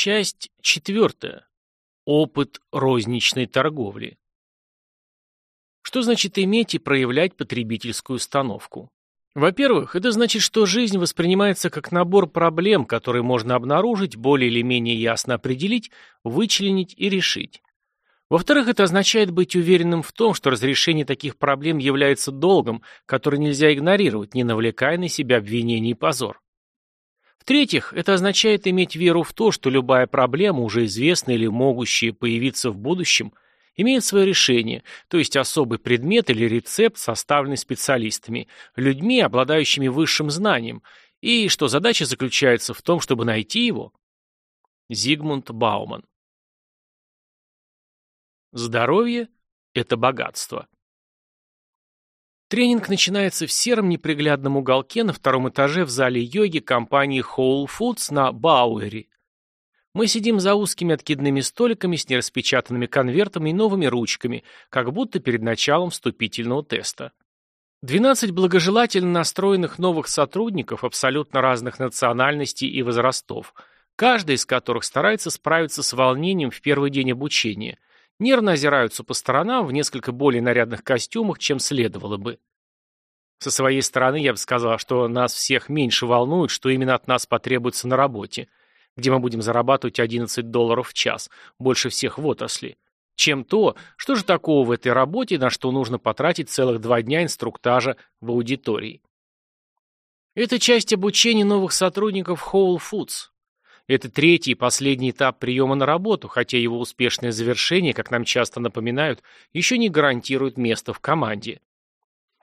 Часть четвертая. Опыт розничной торговли. Что значит иметь и проявлять потребительскую установку? Во-первых, это значит, что жизнь воспринимается как набор проблем, которые можно обнаружить, более или менее ясно определить, вычленить и решить. Во-вторых, это означает быть уверенным в том, что разрешение таких проблем является долгом, который нельзя игнорировать, не навлекая на себя обвинений и позор. В-третьих, это означает иметь веру в то, что любая проблема, уже известная или могущая появиться в будущем, имеет свое решение, то есть особый предмет или рецепт, составленный специалистами, людьми, обладающими высшим знанием, и что задача заключается в том, чтобы найти его. Зигмунд Бауман Здоровье – это богатство. Тренинг начинается в сером неприглядном уголке на втором этаже в зале йоги компании Whole Foods на Бауэре. Мы сидим за узкими откидными столиками с нераспечатанными конвертами и новыми ручками, как будто перед началом вступительного теста. 12 благожелательно настроенных новых сотрудников абсолютно разных национальностей и возрастов, каждый из которых старается справиться с волнением в первый день обучения – нервно озираются по сторонам в несколько более нарядных костюмах, чем следовало бы. Со своей стороны я бы сказал, что нас всех меньше волнует, что именно от нас потребуется на работе, где мы будем зарабатывать 11 долларов в час, больше всех в отрасли, чем то, что же такого в этой работе, на что нужно потратить целых два дня инструктажа в аудитории. Это часть обучения новых сотрудников Whole Foods. Это третий и последний этап приема на работу, хотя его успешное завершение, как нам часто напоминают, еще не гарантирует место в команде.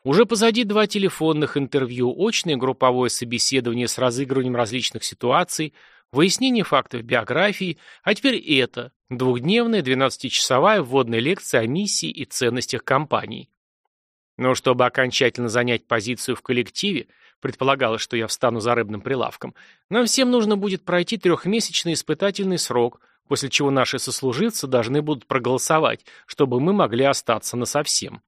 Уже позади два телефонных интервью, очное групповое собеседование с разыгрыванием различных ситуаций, выяснение фактов биографии, а теперь это, двухдневная 12-часовая вводная лекция о миссии и ценностях компании. Но чтобы окончательно занять позицию в коллективе, предполагалось, что я встану за рыбным прилавком, нам всем нужно будет пройти трехмесячный испытательный срок, после чего наши сослуживцы должны будут проголосовать, чтобы мы могли остаться насовсем.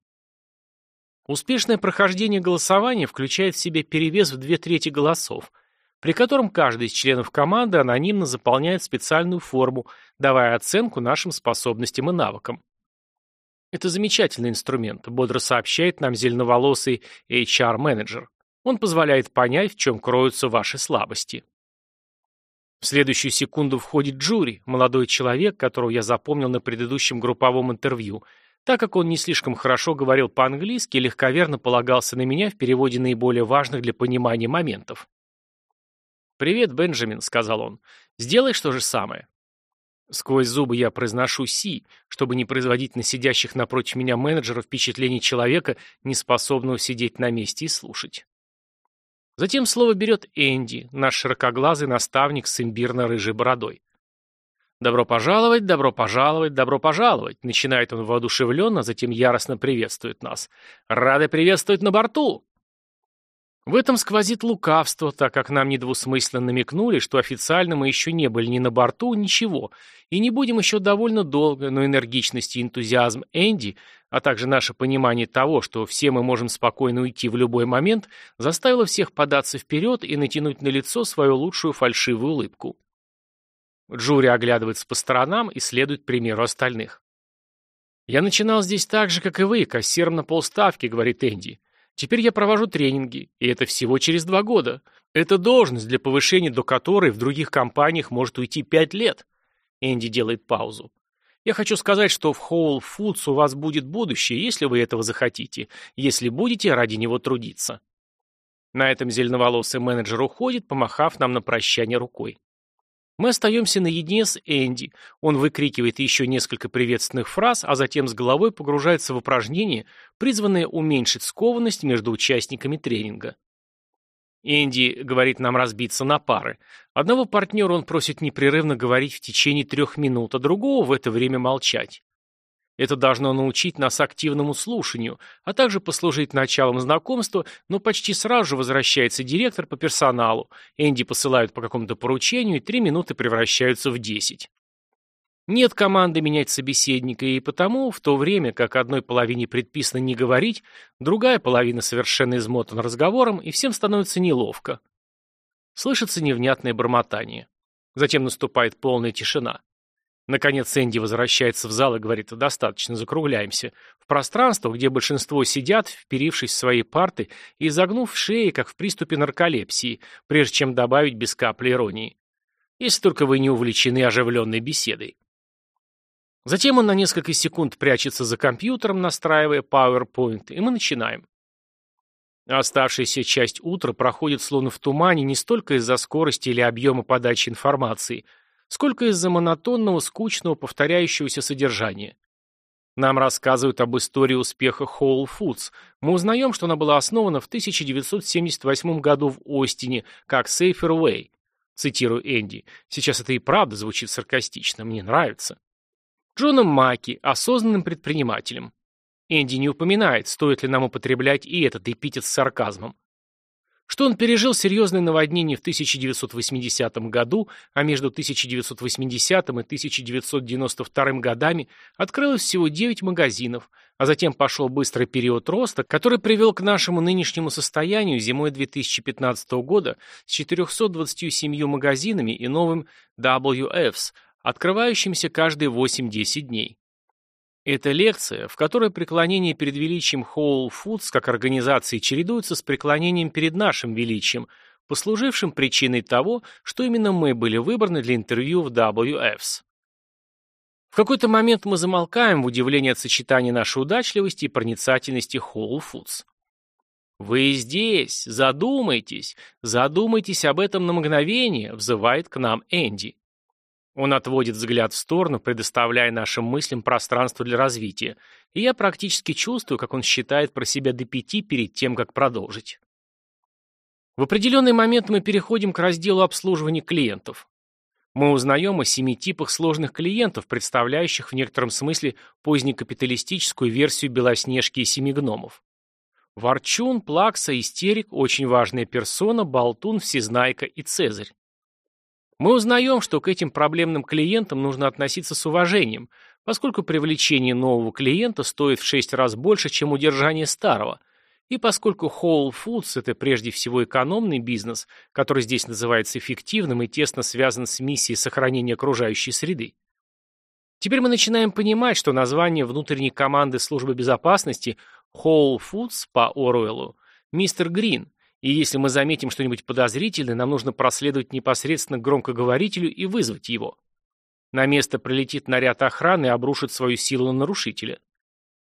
Успешное прохождение голосования включает в себя перевес в две трети голосов, при котором каждый из членов команды анонимно заполняет специальную форму, давая оценку нашим способностям и навыкам. Это замечательный инструмент, бодро сообщает нам зеленоволосый HR-менеджер. Он позволяет понять, в чем кроются ваши слабости. В следующую секунду входит Джури, молодой человек, которого я запомнил на предыдущем групповом интервью, так как он не слишком хорошо говорил по-английски и легковерно полагался на меня в переводе наиболее важных для понимания моментов. «Привет, Бенджамин», — сказал он. «Сделаешь то же самое». Сквозь зубы я произношу «си», чтобы не производить на сидящих напротив меня менеджера впечатление человека, не способного сидеть на месте и слушать. Затем слово берет Энди, наш широкоглазый наставник с имбирно-рыжей бородой. «Добро пожаловать, добро пожаловать, добро пожаловать!» Начинает он воодушевленно, затем яростно приветствует нас. «Рады приветствовать на борту!» В этом сквозит лукавство, так как нам недвусмысленно намекнули, что официально мы еще не были ни на борту, ничего, и не будем еще довольно долго, но энергичность и энтузиазм Энди, а также наше понимание того, что все мы можем спокойно уйти в любой момент, заставило всех податься вперед и натянуть на лицо свою лучшую фальшивую улыбку. Джури оглядывается по сторонам и следует примеру остальных. «Я начинал здесь так же, как и вы, кассиром на полставки», — говорит Энди. Теперь я провожу тренинги, и это всего через два года. Это должность, для повышения до которой в других компаниях может уйти пять лет. Энди делает паузу. Я хочу сказать, что в Whole Foods у вас будет будущее, если вы этого захотите, если будете ради него трудиться. На этом зеленоволосый менеджер уходит, помахав нам на прощание рукой. Мы остаемся наедине с Энди. Он выкрикивает еще несколько приветственных фраз, а затем с головой погружается в упражнение, призванное уменьшить скованность между участниками тренинга. Энди говорит нам разбиться на пары. Одного партнера он просит непрерывно говорить в течение трех минут, а другого в это время молчать. Это должно научить нас активному слушанию, а также послужить началом знакомства, но почти сразу же возвращается директор по персоналу. Энди посылают по какому-то поручению, и три минуты превращаются в десять. Нет команды менять собеседника, и потому, в то время, как одной половине предписано не говорить, другая половина совершенно измотана разговором, и всем становится неловко. Слышится невнятное бормотание. Затем наступает полная тишина. Наконец Энди возвращается в зал и говорит, достаточно, закругляемся. В пространство, где большинство сидят, вперившись в свои парты и загнув шеи, как в приступе нарколепсии, прежде чем добавить без капли иронии. Если только вы не увлечены оживленной беседой. Затем он на несколько секунд прячется за компьютером, настраивая PowerPoint, и мы начинаем. Оставшаяся часть утра проходит словно в тумане не столько из-за скорости или объема подачи информации – сколько из-за монотонного, скучного, повторяющегося содержания. Нам рассказывают об истории успеха Whole Foods. Мы узнаем, что она была основана в 1978 году в Остине как Safer Way. Цитирую Энди. Сейчас это и правда звучит саркастично. Мне нравится. Джоном Маки, осознанным предпринимателем. Энди не упоминает, стоит ли нам употреблять и этот эпитет с сарказмом что он пережил серьезное наводнение в 1980 году, а между 1980 и 1992 годами открылось всего 9 магазинов, а затем пошел быстрый период роста, который привел к нашему нынешнему состоянию зимой 2015 года с 427 магазинами и новым WFs, открывающимся каждые 8-10 дней. Это лекция, в которой преклонение перед величием Whole Foods как организации чередуется с преклонением перед нашим величием, послужившим причиной того, что именно мы были выбраны для интервью в WFs. В какой-то момент мы замолкаем в удивлении от сочетания нашей удачливости и проницательности Whole Foods. «Вы здесь! Задумайтесь! Задумайтесь об этом на мгновение!» — взывает к нам Энди. Он отводит взгляд в сторону, предоставляя нашим мыслям пространство для развития, и я практически чувствую, как он считает про себя до пяти перед тем, как продолжить. В определенный момент мы переходим к разделу обслуживания клиентов. Мы узнаем о семи типах сложных клиентов, представляющих в некотором смысле позднекапиталистическую версию Белоснежки и Семи гномов. Ворчун, Плакса, Истерик, очень важная персона, Болтун, Всезнайка и Цезарь. Мы узнаем, что к этим проблемным клиентам нужно относиться с уважением, поскольку привлечение нового клиента стоит в 6 раз больше, чем удержание старого, и поскольку Whole Foods – это прежде всего экономный бизнес, который здесь называется эффективным и тесно связан с миссией сохранения окружающей среды. Теперь мы начинаем понимать, что название внутренней команды службы безопасности Whole Foods по Оруэллу – Мистер Грин, и если мы заметим что-нибудь подозрительное, нам нужно проследовать непосредственно к громкоговорителю и вызвать его. На место прилетит наряд охраны и обрушит свою силу на нарушителя.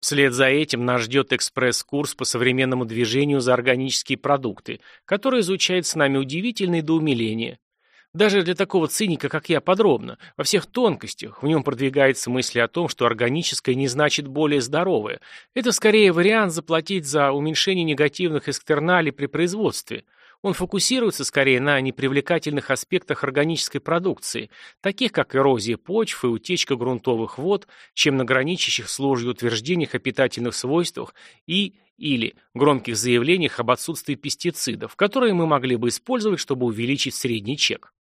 Вслед за этим нас ждет экспресс-курс по современному движению за органические продукты, который изучает с нами удивительные до умиления. Даже для такого циника, как я, подробно, во всех тонкостях. В нем продвигается мысль о том, что органическое не значит более здоровое. Это скорее вариант заплатить за уменьшение негативных экстерналей при производстве. Он фокусируется скорее на непривлекательных аспектах органической продукции, таких как эрозия почв и утечка грунтовых вод, чем на граничащих с ложью утверждениях о питательных свойствах и или громких заявлениях об отсутствии пестицидов, которые мы могли бы использовать, чтобы увеличить средний чек.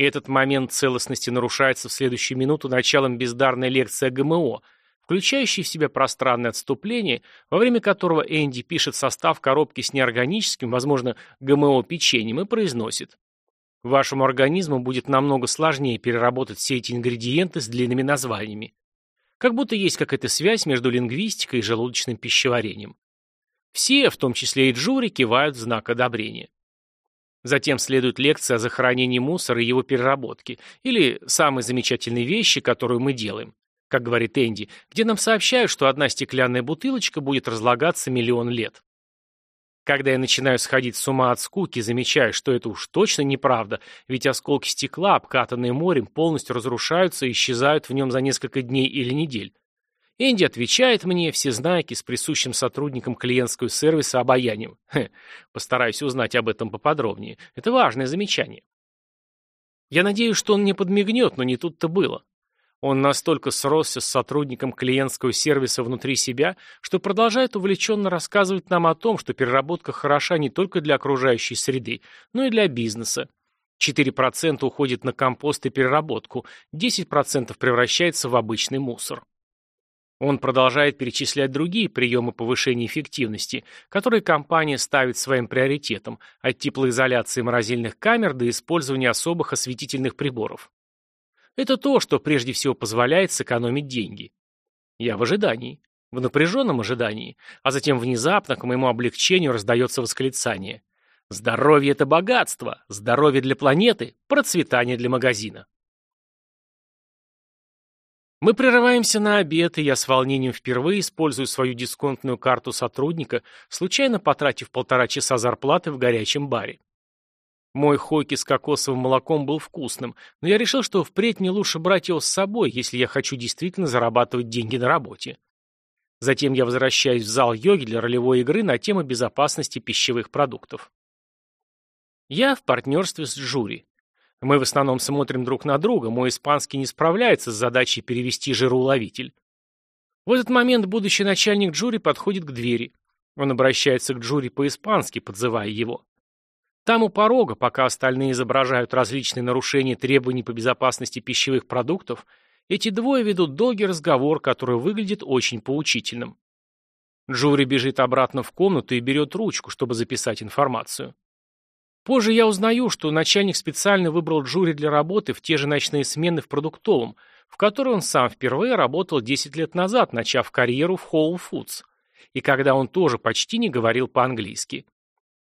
И этот момент целостности нарушается в следующую минуту началом бездарной лекции о ГМО, включающей в себя пространное отступление, во время которого Энди пишет состав коробки с неорганическим, возможно, ГМО-печеньем и произносит. Вашему организму будет намного сложнее переработать все эти ингредиенты с длинными названиями. Как будто есть какая-то связь между лингвистикой и желудочным пищеварением. Все, в том числе и Джури, кивают в знак одобрения. Затем следует лекция о захоронении мусора и его переработке, или самые замечательные вещи, которую мы делаем, как говорит Энди, где нам сообщают, что одна стеклянная бутылочка будет разлагаться миллион лет. Когда я начинаю сходить с ума от скуки, замечаю, что это уж точно неправда, ведь осколки стекла, обкатанные морем, полностью разрушаются и исчезают в нем за несколько дней или недель. Энди отвечает мне, все знаки с присущим сотрудникам клиентского сервиса обаянием. Хе, постараюсь узнать об этом поподробнее. Это важное замечание. Я надеюсь, что он не подмигнет, но не тут-то было. Он настолько сросся с сотрудником клиентского сервиса внутри себя, что продолжает увлеченно рассказывать нам о том, что переработка хороша не только для окружающей среды, но и для бизнеса. 4% уходит на компост и переработку, 10% превращается в обычный мусор. Он продолжает перечислять другие приемы повышения эффективности, которые компания ставит своим приоритетом, от теплоизоляции морозильных камер до использования особых осветительных приборов. Это то, что прежде всего позволяет сэкономить деньги. Я в ожидании, в напряженном ожидании, а затем внезапно к моему облегчению раздается восклицание. Здоровье – это богатство, здоровье для планеты, процветание для магазина. Мы прерываемся на обед, и я с волнением впервые использую свою дисконтную карту сотрудника, случайно потратив полтора часа зарплаты в горячем баре. Мой хойки с кокосовым молоком был вкусным, но я решил, что впредь мне лучше брать его с собой, если я хочу действительно зарабатывать деньги на работе. Затем я возвращаюсь в зал йоги для ролевой игры на тему безопасности пищевых продуктов. Я в партнерстве с Джури. Мы в основном смотрим друг на друга, мой испанский не справляется с задачей перевести жироуловитель. В этот момент будущий начальник Джури подходит к двери. Он обращается к Джури по-испански, подзывая его. Там у порога, пока остальные изображают различные нарушения требований по безопасности пищевых продуктов, эти двое ведут долгий разговор, который выглядит очень поучительным. Джури бежит обратно в комнату и берет ручку, чтобы записать информацию. Позже я узнаю, что начальник специально выбрал Джури для работы в те же ночные смены в продуктовом, в которой он сам впервые работал 10 лет назад, начав карьеру в Whole Foods, и когда он тоже почти не говорил по-английски.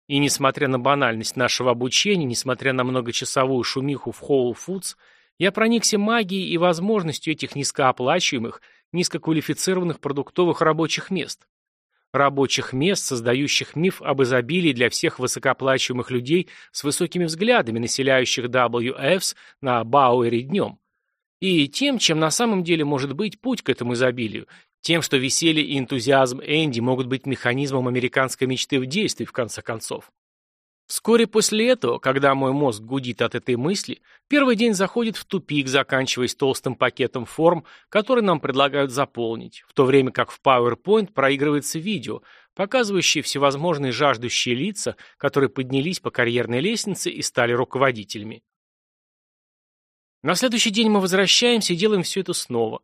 И несмотря на банальность нашего обучения, несмотря на многочасовую шумиху в Whole Foods, я проникся магией и возможностью этих низкооплачиваемых, низкоквалифицированных продуктовых рабочих мест. Рабочих мест, создающих миф об изобилии для всех высокооплачиваемых людей с высокими взглядами, населяющих WFs на Бауэре днем. И тем, чем на самом деле может быть путь к этому изобилию, тем, что веселье и энтузиазм Энди могут быть механизмом американской мечты в действии, в конце концов. Вскоре после этого, когда мой мозг гудит от этой мысли, первый день заходит в тупик, заканчиваясь толстым пакетом форм, который нам предлагают заполнить, в то время как в PowerPoint проигрывается видео, показывающее всевозможные жаждущие лица, которые поднялись по карьерной лестнице и стали руководителями. На следующий день мы возвращаемся и делаем все это снова.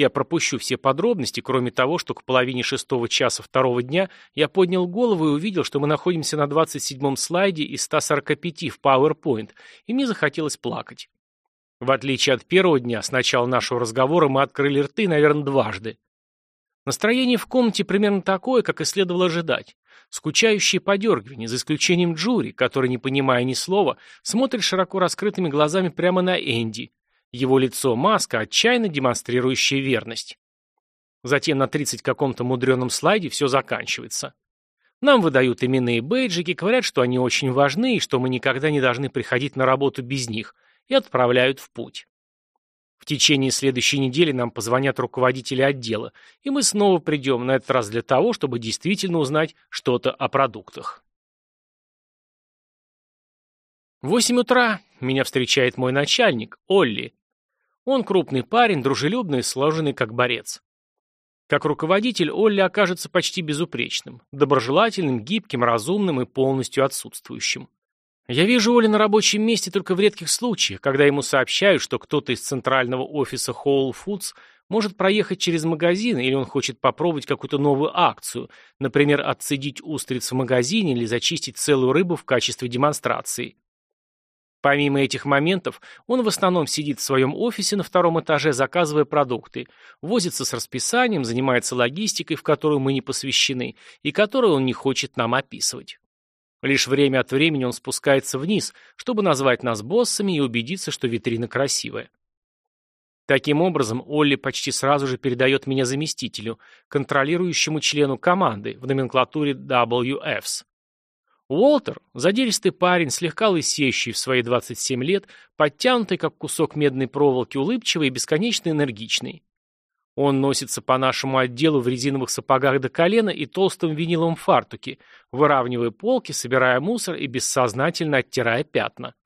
Я пропущу все подробности, кроме того, что к половине шестого часа второго дня я поднял голову и увидел, что мы находимся на 27-м слайде из 145 в PowerPoint, и мне захотелось плакать. В отличие от первого дня, с начала нашего разговора мы открыли рты, наверное, дважды. Настроение в комнате примерно такое, как и следовало ожидать. Скучающее подергивание, за исключением Джури, который, не понимая ни слова, смотрит широко раскрытыми глазами прямо на Энди, его лицо – маска, отчаянно демонстрирующая верность. Затем на 30 каком-то мудреном слайде все заканчивается. Нам выдают именные бейджики, говорят, что они очень важны и что мы никогда не должны приходить на работу без них, и отправляют в путь. В течение следующей недели нам позвонят руководители отдела, и мы снова придем, на этот раз для того, чтобы действительно узнать что-то о продуктах. Восемь утра меня встречает мой начальник, Олли, он крупный парень, дружелюбный сложенный как борец. Как руководитель Олли окажется почти безупречным, доброжелательным, гибким, разумным и полностью отсутствующим. Я вижу Олли на рабочем месте только в редких случаях, когда ему сообщают, что кто-то из центрального офиса Whole Foods может проехать через магазин или он хочет попробовать какую-то новую акцию, например, отцедить устриц в магазине или зачистить целую рыбу в качестве демонстрации. Помимо этих моментов, он в основном сидит в своем офисе на втором этаже, заказывая продукты, возится с расписанием, занимается логистикой, в которую мы не посвящены, и которую он не хочет нам описывать. Лишь время от времени он спускается вниз, чтобы назвать нас боссами и убедиться, что витрина красивая. Таким образом, Олли почти сразу же передает меня заместителю, контролирующему члену команды в номенклатуре WFs. Уолтер, задиристый парень, слегка лысеющий в свои 27 лет, подтянутый, как кусок медной проволоки, улыбчивый и бесконечно энергичный. Он носится по нашему отделу в резиновых сапогах до колена и толстом виниловом фартуке, выравнивая полки, собирая мусор и бессознательно оттирая пятна.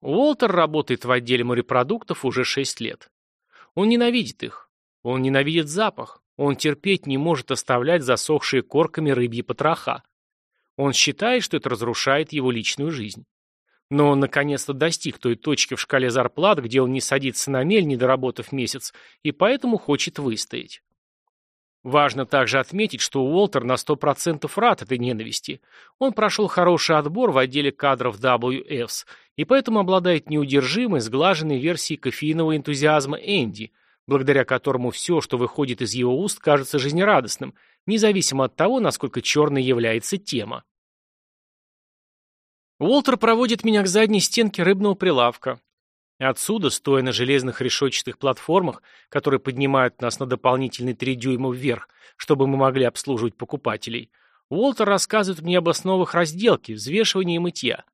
Уолтер работает в отделе морепродуктов уже 6 лет. Он ненавидит их. Он ненавидит запах. Он терпеть не может оставлять засохшие корками рыбьи потроха. Он считает, что это разрушает его личную жизнь. Но он наконец-то достиг той точки в шкале зарплат, где он не садится на мель, не доработав месяц, и поэтому хочет выстоять. Важно также отметить, что Уолтер на 100% рад этой ненависти. Он прошел хороший отбор в отделе кадров WFs и поэтому обладает неудержимой, сглаженной версией кофеинового энтузиазма Энди, благодаря которому все, что выходит из его уст, кажется жизнерадостным, независимо от того, насколько черной является тема. Уолтер проводит меня к задней стенке рыбного прилавка. Отсюда, стоя на железных решетчатых платформах, которые поднимают нас на дополнительные три дюйма вверх, чтобы мы могли обслуживать покупателей, Уолтер рассказывает мне об основах разделки, взвешивания и мытья.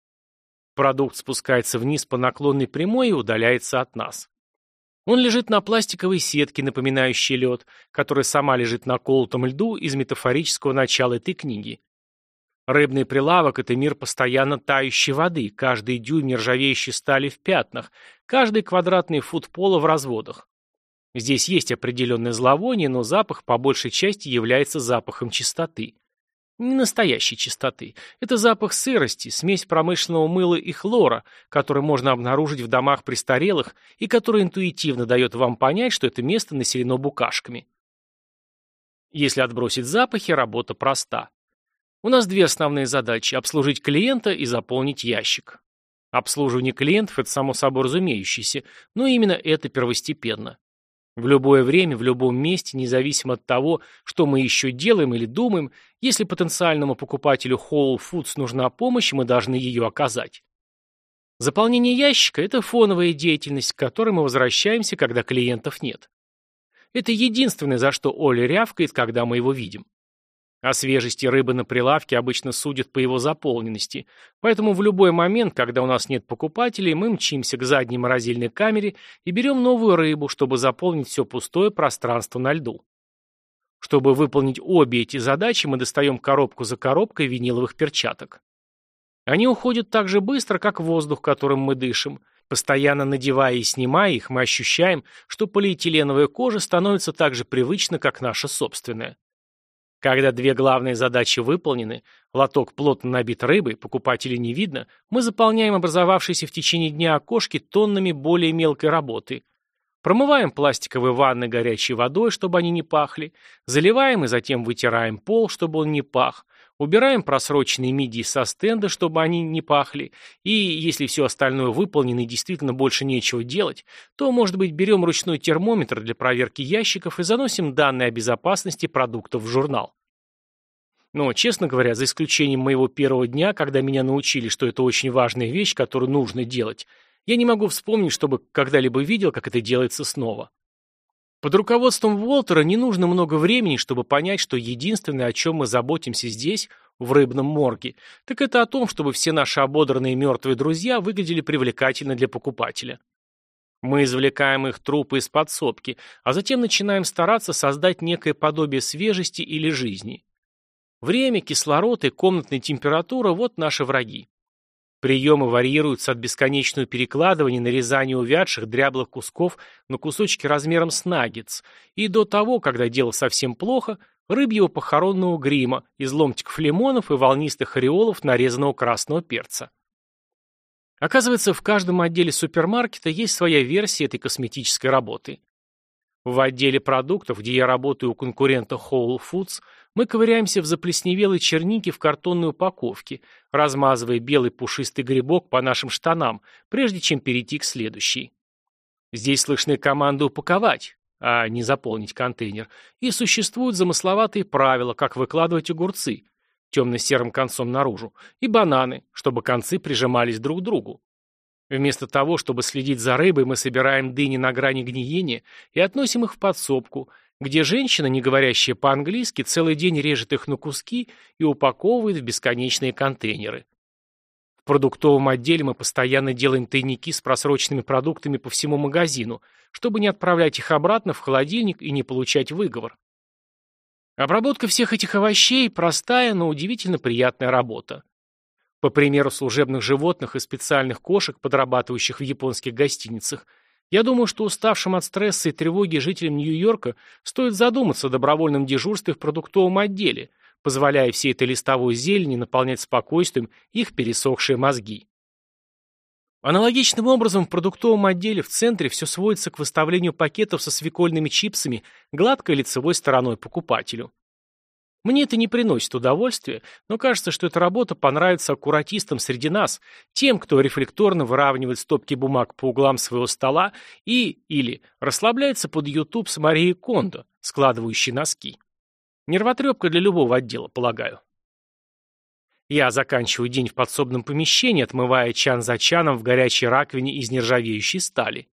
Продукт спускается вниз по наклонной прямой и удаляется от нас. Он лежит на пластиковой сетке, напоминающей лед, которая сама лежит на колотом льду из метафорического начала этой книги. Рыбный прилавок – это мир постоянно тающей воды, каждый дюйм нержавеющей стали в пятнах, каждый квадратный фут пола в разводах. Здесь есть определенное зловоние, но запах по большей части является запахом чистоты. Не настоящей чистоты. Это запах сырости, смесь промышленного мыла и хлора, который можно обнаружить в домах престарелых и который интуитивно дает вам понять, что это место населено букашками. Если отбросить запахи, работа проста. У нас две основные задачи – обслужить клиента и заполнить ящик. Обслуживание клиентов – это само собой разумеющееся, но именно это первостепенно. В любое время, в любом месте, независимо от того, что мы еще делаем или думаем, если потенциальному покупателю Whole Foods нужна помощь, мы должны ее оказать. Заполнение ящика – это фоновая деятельность, к которой мы возвращаемся, когда клиентов нет. Это единственное, за что Оля рявкает, когда мы его видим. О свежести рыбы на прилавке обычно судят по его заполненности, поэтому в любой момент, когда у нас нет покупателей, мы мчимся к задней морозильной камере и берем новую рыбу, чтобы заполнить все пустое пространство на льду. Чтобы выполнить обе эти задачи, мы достаем коробку за коробкой виниловых перчаток. Они уходят так же быстро, как воздух, которым мы дышим. Постоянно надевая и снимая их, мы ощущаем, что полиэтиленовая кожа становится так же привычна, как наша собственная. Когда две главные задачи выполнены, лоток плотно набит рыбой, покупателей не видно, мы заполняем образовавшиеся в течение дня окошки тоннами более мелкой работы. Промываем пластиковые ванны горячей водой, чтобы они не пахли, заливаем и затем вытираем пол, чтобы он не пах, убираем просроченные мидии со стенда, чтобы они не пахли, и если все остальное выполнено и действительно больше нечего делать, то, может быть, берем ручной термометр для проверки ящиков и заносим данные о безопасности продуктов в журнал. Но, честно говоря, за исключением моего первого дня, когда меня научили, что это очень важная вещь, которую нужно делать, я не могу вспомнить, чтобы когда-либо видел, как это делается снова. Под руководством Уолтера не нужно много времени, чтобы понять, что единственное, о чем мы заботимся здесь, в рыбном морге, так это о том, чтобы все наши ободранные мертвые друзья выглядели привлекательно для покупателя. Мы извлекаем их трупы из подсобки, а затем начинаем стараться создать некое подобие свежести или жизни. Время, кислород и комнатная температура – вот наши враги. Приемы варьируются от бесконечного перекладывания, нарезания увядших, дряблых кусков на кусочки размером с наггетс, и до того, когда дело совсем плохо, рыбьего похоронного грима из ломтиков лимонов и волнистых ореолов нарезанного красного перца. Оказывается, в каждом отделе супермаркета есть своя версия этой косметической работы. В отделе продуктов, где я работаю у конкурента Whole Foods, мы ковыряемся в заплесневелой чернике в картонной упаковке, размазывая белый пушистый грибок по нашим штанам, прежде чем перейти к следующей. Здесь слышны команды упаковать, а не заполнить контейнер, и существуют замысловатые правила, как выкладывать огурцы, темно-серым концом наружу, и бананы, чтобы концы прижимались друг к другу. Вместо того, чтобы следить за рыбой, мы собираем дыни на грани гниения и относим их в подсобку – где женщина, не говорящая по-английски, целый день режет их на куски и упаковывает в бесконечные контейнеры. В продуктовом отделе мы постоянно делаем тайники с просроченными продуктами по всему магазину, чтобы не отправлять их обратно в холодильник и не получать выговор. Обработка всех этих овощей – простая, но удивительно приятная работа. По примеру служебных животных и специальных кошек, подрабатывающих в японских гостиницах – я думаю, что уставшим от стресса и тревоги жителям Нью-Йорка стоит задуматься о добровольном дежурстве в продуктовом отделе, позволяя всей этой листовой зелени наполнять спокойствием их пересохшие мозги. Аналогичным образом в продуктовом отделе в центре все сводится к выставлению пакетов со свекольными чипсами гладкой лицевой стороной покупателю. Мне это не приносит удовольствия, но кажется, что эта работа понравится аккуратистам среди нас, тем, кто рефлекторно выравнивает стопки бумаг по углам своего стола и или расслабляется под YouTube с Марией Кондо, складывающей носки. Нервотрепка для любого отдела, полагаю. Я заканчиваю день в подсобном помещении, отмывая чан за чаном в горячей раковине из нержавеющей стали.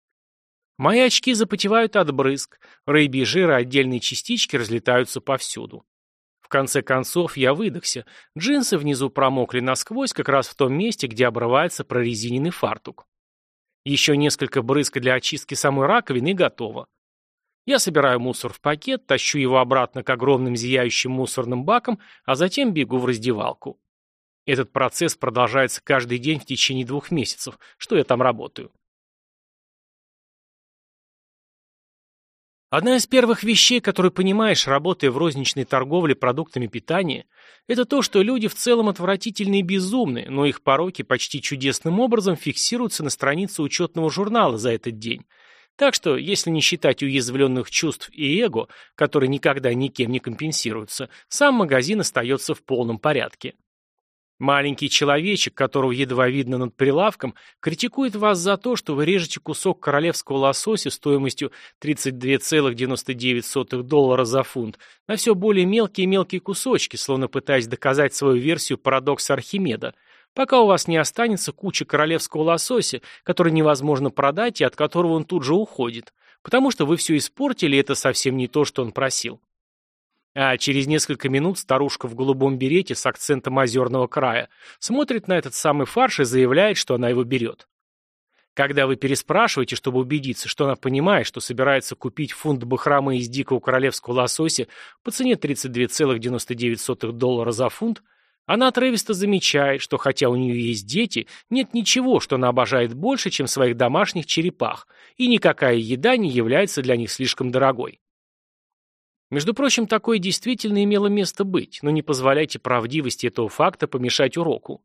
Мои очки запотевают от брызг, рыбий жир и отдельные частички разлетаются повсюду. Конце концов я выдохся, джинсы внизу промокли насквозь как раз в том месте, где обрывается прорезиненный фартук. Еще несколько брызг для очистки самой раковины и готово. Я собираю мусор в пакет, тащу его обратно к огромным зияющим мусорным бакам, а затем бегу в раздевалку. Этот процесс продолжается каждый день в течение двух месяцев, что я там работаю. Одна из первых вещей, которую понимаешь, работая в розничной торговле продуктами питания, это то, что люди в целом отвратительные и безумны, но их пороки почти чудесным образом фиксируются на странице учетного журнала за этот день. Так что, если не считать уязвленных чувств и эго, которые никогда никем не компенсируются, сам магазин остается в полном порядке. Маленький человечек, которого едва видно над прилавком, критикует вас за то, что вы режете кусок королевского лосося стоимостью 32,99 доллара за фунт на все более мелкие и мелкие кусочки, словно пытаясь доказать свою версию парадокса Архимеда, пока у вас не останется куча королевского лосося, который невозможно продать и от которого он тут же уходит, потому что вы все испортили, и это совсем не то, что он просил. А через несколько минут старушка в голубом берете с акцентом озерного края смотрит на этот самый фарш и заявляет, что она его берет. Когда вы переспрашиваете, чтобы убедиться, что она понимает, что собирается купить фунт бахромы из дикого королевского лосося по цене 32,99 доллара за фунт, она отрывисто замечает, что хотя у нее есть дети, нет ничего, что она обожает больше, чем своих домашних черепах, и никакая еда не является для них слишком дорогой. Между прочим, такое действительно имело место быть, но не позволяйте правдивости этого факта помешать уроку.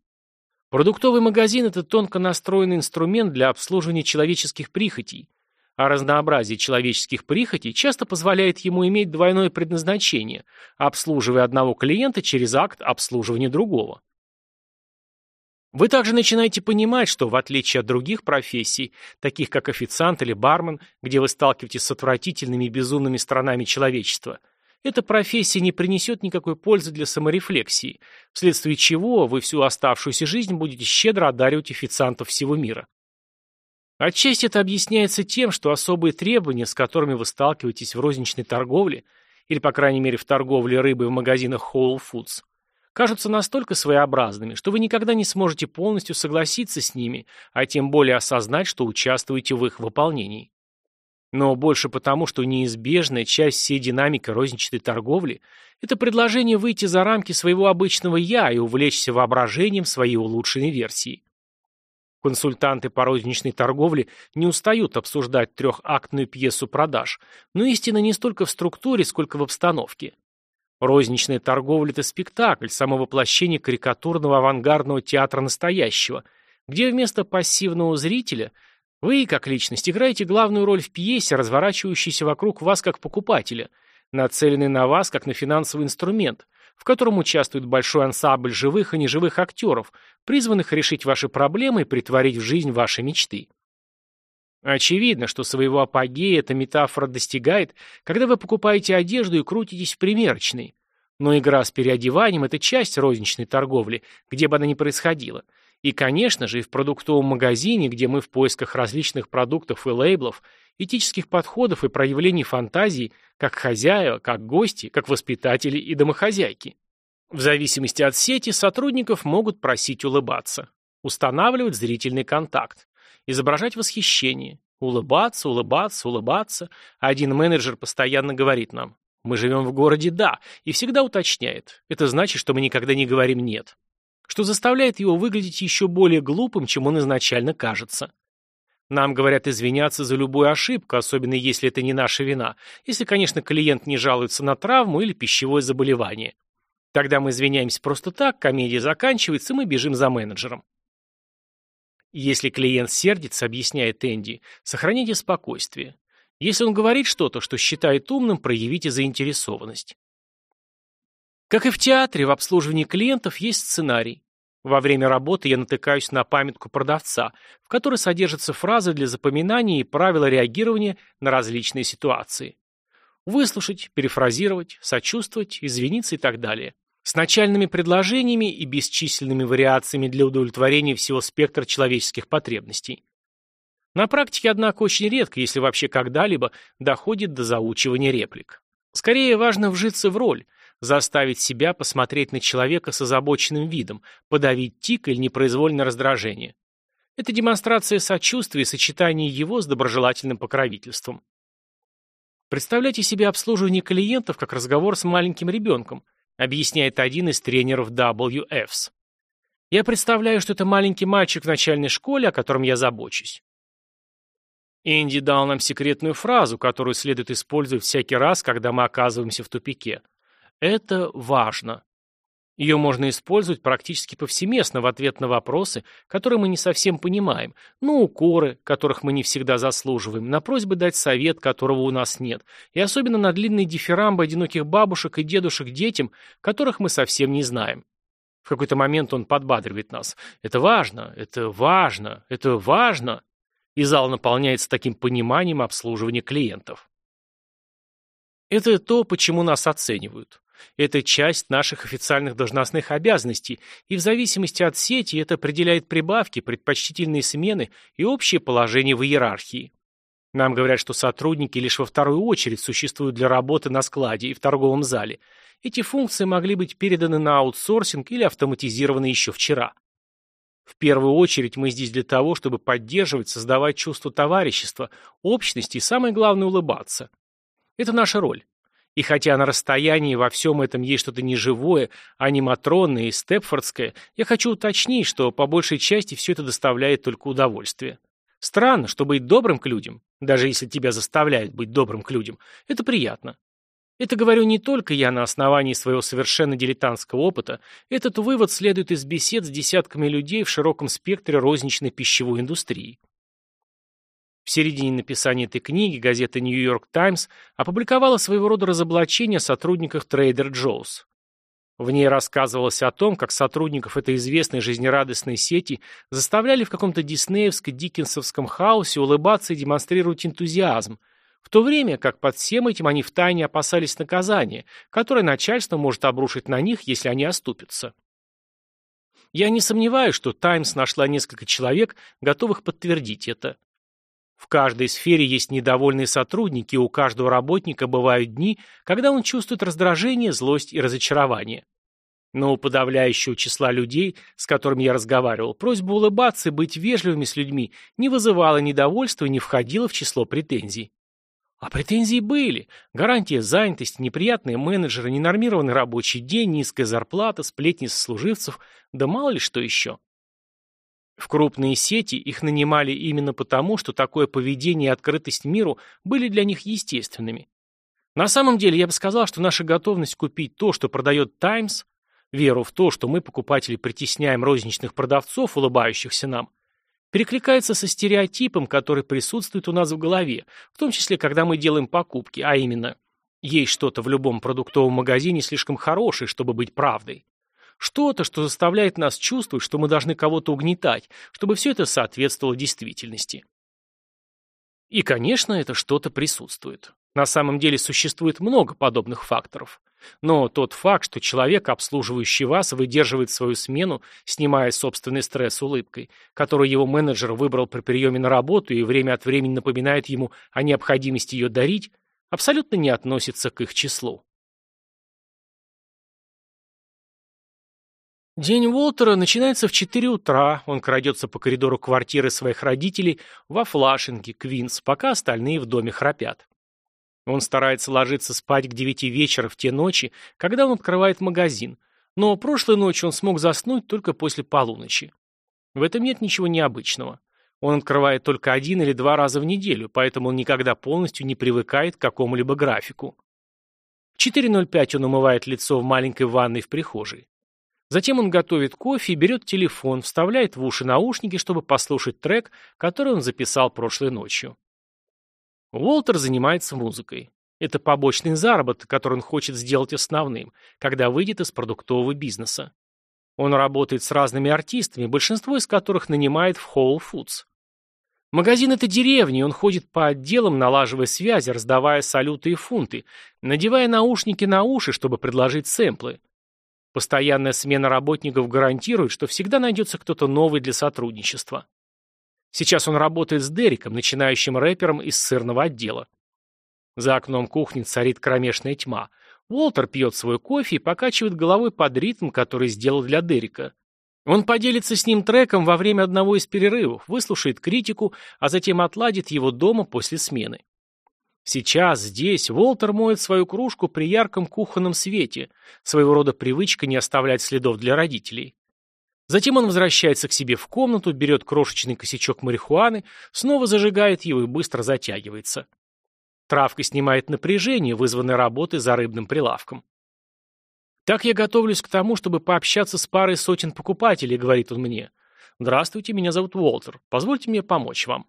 Продуктовый магазин – это тонко настроенный инструмент для обслуживания человеческих прихотей, а разнообразие человеческих прихотей часто позволяет ему иметь двойное предназначение, обслуживая одного клиента через акт обслуживания другого. Вы также начинаете понимать, что, в отличие от других профессий, таких как официант или бармен, где вы сталкиваетесь с отвратительными и безумными сторонами человечества, эта профессия не принесет никакой пользы для саморефлексии, вследствие чего вы всю оставшуюся жизнь будете щедро одаривать официантов всего мира. Отчасти это объясняется тем, что особые требования, с которыми вы сталкиваетесь в розничной торговле, или, по крайней мере, в торговле рыбой в магазинах Whole Foods – кажутся настолько своеобразными, что вы никогда не сможете полностью согласиться с ними, а тем более осознать, что участвуете в их выполнении. Но больше потому, что неизбежная часть всей динамики розничной торговли – это предложение выйти за рамки своего обычного «я» и увлечься воображением своей улучшенной версии. Консультанты по розничной торговле не устают обсуждать трехактную пьесу продаж, но истина не столько в структуре, сколько в обстановке. Розничная торговля – это спектакль, самовоплощение карикатурного авангардного театра настоящего, где вместо пассивного зрителя вы, как личность, играете главную роль в пьесе, разворачивающейся вокруг вас как покупателя, нацеленной на вас как на финансовый инструмент, в котором участвует большой ансамбль живых и неживых актеров, призванных решить ваши проблемы и притворить в жизнь ваши мечты. Очевидно, что своего апогея эта метафора достигает, когда вы покупаете одежду и крутитесь в примерочной. Но игра с переодеванием – это часть розничной торговли, где бы она ни происходила. И, конечно же, и в продуктовом магазине, где мы в поисках различных продуктов и лейблов, этических подходов и проявлений фантазии, как хозяева, как гости, как воспитатели и домохозяйки. В зависимости от сети сотрудников могут просить улыбаться, устанавливать зрительный контакт, изображать восхищение, улыбаться, улыбаться, улыбаться. Один менеджер постоянно говорит нам, мы живем в городе «да», и всегда уточняет. Это значит, что мы никогда не говорим «нет». Что заставляет его выглядеть еще более глупым, чем он изначально кажется. Нам говорят извиняться за любую ошибку, особенно если это не наша вина, если, конечно, клиент не жалуется на травму или пищевое заболевание. Тогда мы извиняемся просто так, комедия заканчивается, и мы бежим за менеджером. Если клиент сердится, объясняет Энди, сохраните спокойствие. Если он говорит что-то, что считает умным, проявите заинтересованность. Как и в театре, в обслуживании клиентов есть сценарий. Во время работы я натыкаюсь на памятку продавца, в которой содержатся фразы для запоминания и правила реагирования на различные ситуации. Выслушать, перефразировать, сочувствовать, извиниться и так далее. С начальными предложениями и бесчисленными вариациями для удовлетворения всего спектра человеческих потребностей. На практике, однако, очень редко, если вообще когда-либо, доходит до заучивания реплик. Скорее важно вжиться в роль, заставить себя посмотреть на человека с озабоченным видом, подавить тик или непроизвольное раздражение. Это демонстрация сочувствия и сочетание его с доброжелательным покровительством. Представляйте себе обслуживание клиентов как разговор с маленьким ребенком, объясняет один из тренеров WFs. Я представляю, что это маленький мальчик в начальной школе, о котором я забочусь. Энди дал нам секретную фразу, которую следует использовать всякий раз, когда мы оказываемся в тупике. Это важно. Ее можно использовать практически повсеместно в ответ на вопросы, которые мы не совсем понимаем, на укоры, которых мы не всегда заслуживаем, на просьбы дать совет, которого у нас нет, и особенно на длинные дифирамбы одиноких бабушек и дедушек детям, которых мы совсем не знаем. В какой-то момент он подбадривает нас. Это важно, это важно, это важно и зал наполняется таким пониманием обслуживания клиентов. Это то, почему нас оценивают. Это часть наших официальных должностных обязанностей, и в зависимости от сети это определяет прибавки, предпочтительные смены и общее положение в иерархии. Нам говорят, что сотрудники лишь во вторую очередь существуют для работы на складе и в торговом зале. Эти функции могли быть переданы на аутсорсинг или автоматизированы еще вчера. В первую очередь мы здесь для того, чтобы поддерживать, создавать чувство товарищества, общности и, самое главное, улыбаться. Это наша роль. И хотя на расстоянии во всем этом есть что-то неживое, аниматронное и степфордское, я хочу уточнить, что по большей части все это доставляет только удовольствие. Странно, что быть добрым к людям, даже если тебя заставляют быть добрым к людям, это приятно. Это говорю не только я на основании своего совершенно дилетантского опыта, этот вывод следует из бесед с десятками людей в широком спектре розничной пищевой индустрии. В середине написания этой книги газета York Times опубликовала своего рода разоблачение о сотрудниках Trader Joe's. В ней рассказывалось о том, как сотрудников этой известной жизнерадостной сети заставляли в каком-то диснеевско-диккенсовском хаосе улыбаться и демонстрировать энтузиазм – в то время как под всем этим они втайне опасались наказания, которое начальство может обрушить на них, если они оступятся. Я не сомневаюсь, что «Таймс» нашла несколько человек, готовых подтвердить это. В каждой сфере есть недовольные сотрудники, и у каждого работника бывают дни, когда он чувствует раздражение, злость и разочарование. Но у подавляющего числа людей, с которыми я разговаривал, просьба улыбаться и быть вежливыми с людьми не вызывала недовольства и не входила в число претензий. А претензии были. Гарантия занятости, неприятные менеджеры, ненормированный рабочий день, низкая зарплата, сплетни сослуживцев, да мало ли что еще. В крупные сети их нанимали именно потому, что такое поведение и открытость миру были для них естественными. На самом деле, я бы сказал, что наша готовность купить то, что продает «Таймс», веру в то, что мы, покупатели, притесняем розничных продавцов, улыбающихся нам, перекликается со стереотипом, который присутствует у нас в голове, в том числе, когда мы делаем покупки, а именно, есть что-то в любом продуктовом магазине слишком хорошее, чтобы быть правдой. Что-то, что заставляет нас чувствовать, что мы должны кого-то угнетать, чтобы все это соответствовало действительности. И, конечно, это что-то присутствует. На самом деле существует много подобных факторов. Но тот факт, что человек, обслуживающий вас, выдерживает свою смену, снимая собственный стресс улыбкой, которую его менеджер выбрал при приеме на работу и время от времени напоминает ему о необходимости ее дарить, абсолютно не относится к их числу. День Уолтера начинается в 4 утра, он крадется по коридору квартиры своих родителей во Флашинге, Квинс, пока остальные в доме храпят. Он старается ложиться спать к девяти вечера в те ночи, когда он открывает магазин, но прошлой ночью он смог заснуть только после полуночи. В этом нет ничего необычного. Он открывает только один или два раза в неделю, поэтому он никогда полностью не привыкает к какому-либо графику. В 4.05 он умывает лицо в маленькой ванной в прихожей. Затем он готовит кофе и берет телефон, вставляет в уши наушники, чтобы послушать трек, который он записал прошлой ночью. Уолтер занимается музыкой. Это побочный заработок, который он хочет сделать основным, когда выйдет из продуктового бизнеса. Он работает с разными артистами, большинство из которых нанимает в Whole Foods. Магазин – это деревня, он ходит по отделам, налаживая связи, раздавая салюты и фунты, надевая наушники на уши, чтобы предложить сэмплы. Постоянная смена работников гарантирует, что всегда найдется кто-то новый для сотрудничества. Сейчас он работает с Дериком, начинающим рэпером из сырного отдела. За окном кухни царит кромешная тьма. Уолтер пьет свой кофе и покачивает головой под ритм, который сделал для Дерека. Он поделится с ним треком во время одного из перерывов, выслушает критику, а затем отладит его дома после смены. Сейчас, здесь, Уолтер моет свою кружку при ярком кухонном свете, своего рода привычка не оставлять следов для родителей. Затем он возвращается к себе в комнату, берет крошечный косячок марихуаны, снова зажигает его и быстро затягивается. Травка снимает напряжение, вызванное работой за рыбным прилавком. «Так я готовлюсь к тому, чтобы пообщаться с парой сотен покупателей», — говорит он мне. «Здравствуйте, меня зовут Уолтер. Позвольте мне помочь вам».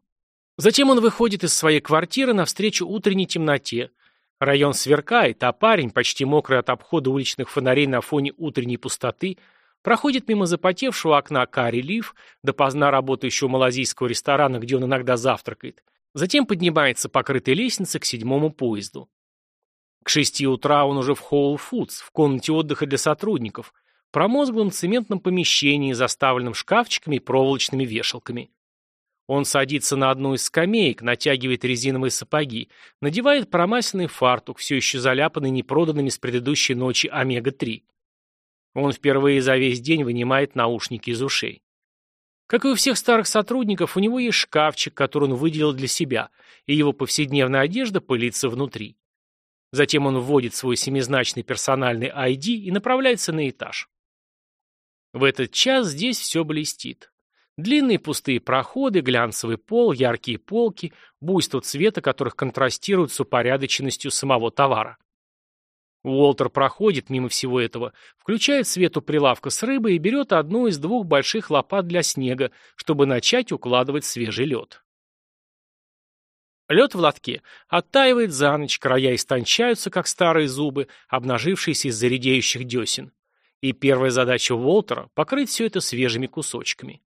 Затем он выходит из своей квартиры навстречу утренней темноте. Район сверкает, а парень, почти мокрый от обхода уличных фонарей на фоне утренней пустоты, проходит мимо запотевшего окна Карри Лив, допоздна работающего малазийского ресторана, где он иногда завтракает. Затем поднимается по крытой лестнице к седьмому поезду. К шести утра он уже в Whole Foods, в комнате отдыха для сотрудников, промозглом цементном помещении, заставленном шкафчиками и проволочными вешалками. Он садится на одну из скамеек, натягивает резиновые сапоги, надевает промасленный фартук, все еще заляпанный непроданными с предыдущей ночи омега-3. Он впервые за весь день вынимает наушники из ушей. Как и у всех старых сотрудников, у него есть шкафчик, который он выделил для себя, и его повседневная одежда пылится внутри. Затем он вводит свой семизначный персональный ID и направляется на этаж. В этот час здесь все блестит. Длинные пустые проходы, глянцевый пол, яркие полки, буйство цвета, которых контрастирует с упорядоченностью самого товара. Уолтер проходит мимо всего этого, включает свет у прилавка с рыбой и берет одну из двух больших лопат для снега, чтобы начать укладывать свежий лед. Лед в лотке оттаивает за ночь, края истончаются, как старые зубы, обнажившиеся из-за редеющих десен. И первая задача Уолтера — покрыть все это свежими кусочками.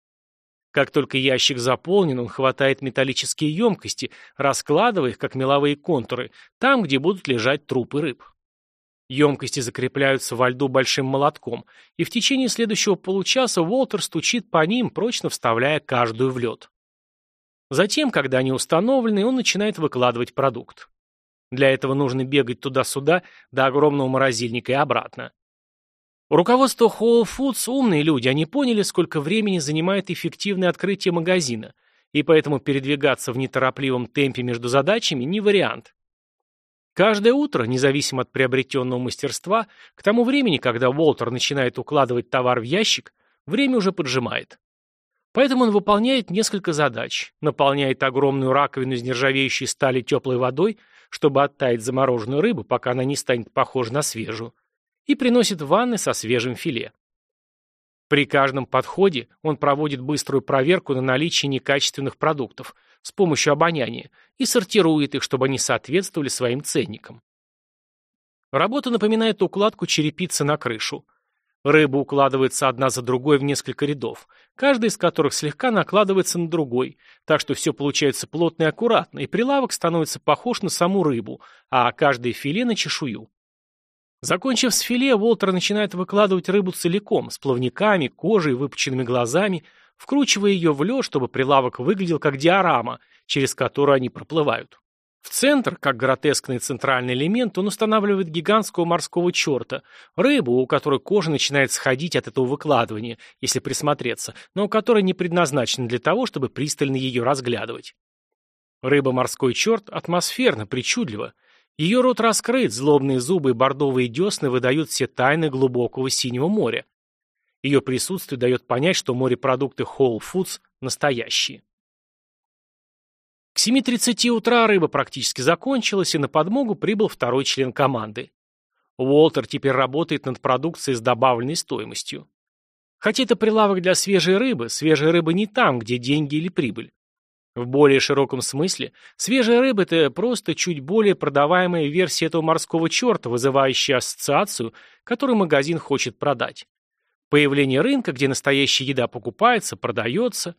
Как только ящик заполнен, он хватает металлические емкости, раскладывая их, как меловые контуры, там, где будут лежать трупы рыб. Емкости закрепляются во льду большим молотком, и в течение следующего получаса Уолтер стучит по ним, прочно вставляя каждую в лед. Затем, когда они установлены, он начинает выкладывать продукт. Для этого нужно бегать туда-сюда до огромного морозильника и обратно. Руководство Whole Foods умные люди, они поняли, сколько времени занимает эффективное открытие магазина, и поэтому передвигаться в неторопливом темпе между задачами не вариант. Каждое утро, независимо от приобретенного мастерства, к тому времени, когда Уолтер начинает укладывать товар в ящик, время уже поджимает. Поэтому он выполняет несколько задач. Наполняет огромную раковину из нержавеющей стали теплой водой, чтобы оттаять замороженную рыбу, пока она не станет похожа на свежую, и приносит ванны со свежим филе. При каждом подходе он проводит быструю проверку на наличие некачественных продуктов с помощью обоняния и сортирует их, чтобы они соответствовали своим ценникам. Работа напоминает укладку черепицы на крышу – Рыба укладывается одна за другой в несколько рядов, каждый из которых слегка накладывается на другой, так что все получается плотно и аккуратно, и прилавок становится похож на саму рыбу, а каждое филе на чешую. Закончив с филе, Волтер начинает выкладывать рыбу целиком, с плавниками, кожей, выпученными глазами, вкручивая ее в лед, чтобы прилавок выглядел как диорама, через которую они проплывают. В центр, как гротескный центральный элемент, он устанавливает гигантского морского черта, рыбу, у которой кожа начинает сходить от этого выкладывания, если присмотреться, но которая не предназначена для того, чтобы пристально ее разглядывать. Рыба-морской черт атмосферно, причудливо. Ее рот раскрыт, злобные зубы и бордовые десны выдают все тайны глубокого синего моря. Ее присутствие дает понять, что морепродукты Whole Foods настоящие. К 7.30 утра рыба практически закончилась, и на подмогу прибыл второй член команды. Уолтер теперь работает над продукцией с добавленной стоимостью. Хотя это прилавок для свежей рыбы, свежая рыба не там, где деньги или прибыль. В более широком смысле, свежая рыба – это просто чуть более продаваемая версия этого морского черта, вызывающая ассоциацию, которую магазин хочет продать. Появление рынка, где настоящая еда покупается, продается.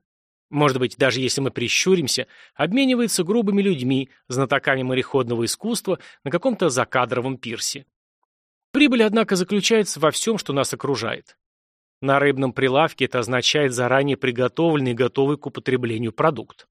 Может быть, даже если мы прищуримся, обменивается грубыми людьми, знатоками мореходного искусства на каком-то закадровом пирсе. Прибыль, однако, заключается во всем, что нас окружает. На рыбном прилавке это означает заранее приготовленный и готовый к употреблению продукт.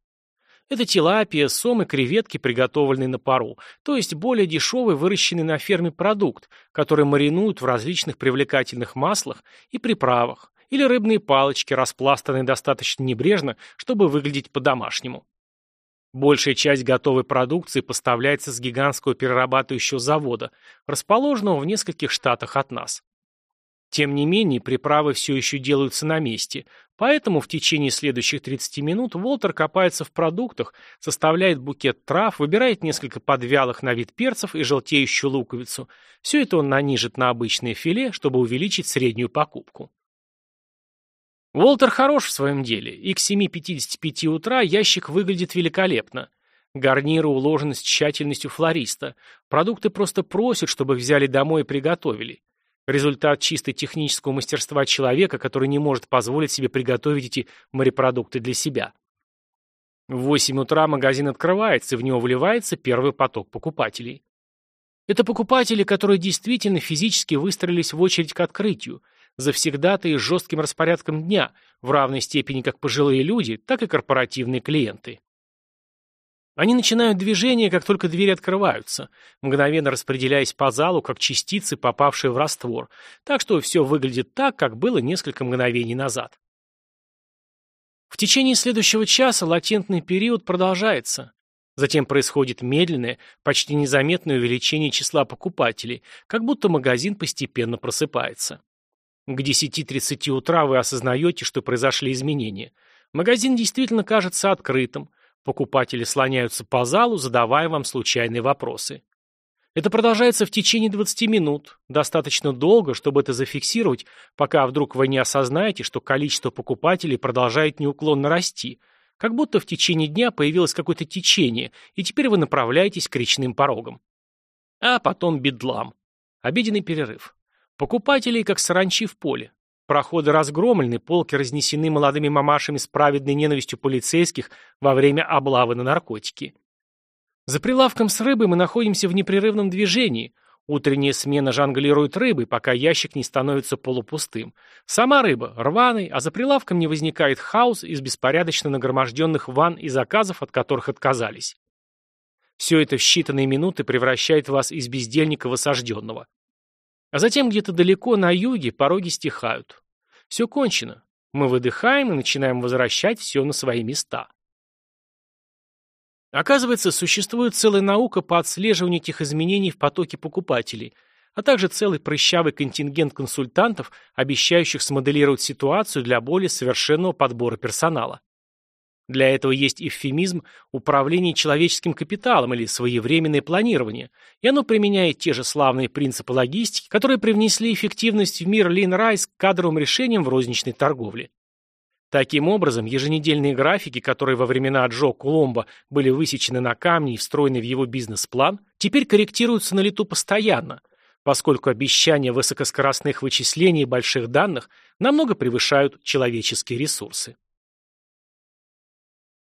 Это тилапия, сом и креветки, приготовленные на пару, то есть более дешевый, выращенный на ферме продукт, который маринуют в различных привлекательных маслах и приправах, или рыбные палочки, распластанные достаточно небрежно, чтобы выглядеть по-домашнему. Большая часть готовой продукции поставляется с гигантского перерабатывающего завода, расположенного в нескольких штатах от нас. Тем не менее, приправы все еще делаются на месте, поэтому в течение следующих 30 минут Волтер копается в продуктах, составляет букет трав, выбирает несколько подвялых на вид перцев и желтеющую луковицу. Все это он нанижит на обычное филе, чтобы увеличить среднюю покупку. Уолтер хорош в своем деле, и к 7.55 утра ящик выглядит великолепно. Гарниры уложены с тщательностью флориста. Продукты просто просят, чтобы взяли домой и приготовили. Результат чисто технического мастерства человека, который не может позволить себе приготовить эти морепродукты для себя. В 8 утра магазин открывается, и в него вливается первый поток покупателей. Это покупатели, которые действительно физически выстроились в очередь к открытию, завсегдатые с жестким распорядком дня, в равной степени как пожилые люди, так и корпоративные клиенты. Они начинают движение, как только двери открываются, мгновенно распределяясь по залу, как частицы, попавшие в раствор, так что все выглядит так, как было несколько мгновений назад. В течение следующего часа латентный период продолжается. Затем происходит медленное, почти незаметное увеличение числа покупателей, как будто магазин постепенно просыпается. К 10.30 утра вы осознаете, что произошли изменения. Магазин действительно кажется открытым, Покупатели слоняются по залу, задавая вам случайные вопросы. Это продолжается в течение 20 минут, достаточно долго, чтобы это зафиксировать, пока вдруг вы не осознаете, что количество покупателей продолжает неуклонно расти, как будто в течение дня появилось какое-то течение, и теперь вы направляетесь к речным порогам. А потом бедлам. Обеденный перерыв. Покупателей, как саранчи в поле. Проходы разгромлены, полки разнесены молодыми мамашами с праведной ненавистью полицейских во время облавы на наркотики. За прилавком с рыбой мы находимся в непрерывном движении. Утренняя смена жонглирует рыбой, пока ящик не становится полупустым. Сама рыба рваный, а за прилавком не возникает хаос из беспорядочно нагроможденных ван и заказов, от которых отказались. Все это в считанные минуты превращает вас из бездельника в осажденного. А затем где-то далеко на юге пороги стихают. Все кончено. Мы выдыхаем и начинаем возвращать все на свои места. Оказывается, существует целая наука по отслеживанию этих изменений в потоке покупателей, а также целый прыщавый контингент консультантов, обещающих смоделировать ситуацию для более совершенного подбора персонала. Для этого есть эвфемизм управления человеческим капиталом или своевременное планирование, и оно применяет те же славные принципы логистики, которые привнесли эффективность в мир Лин Райс к кадровым решениям в розничной торговле. Таким образом, еженедельные графики, которые во времена Джо Коломбо были высечены на камне и встроены в его бизнес-план, теперь корректируются на лету постоянно, поскольку обещания высокоскоростных вычислений и больших данных намного превышают человеческие ресурсы.